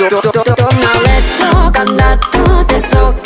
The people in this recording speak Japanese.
どどどどどなレッド感だってそう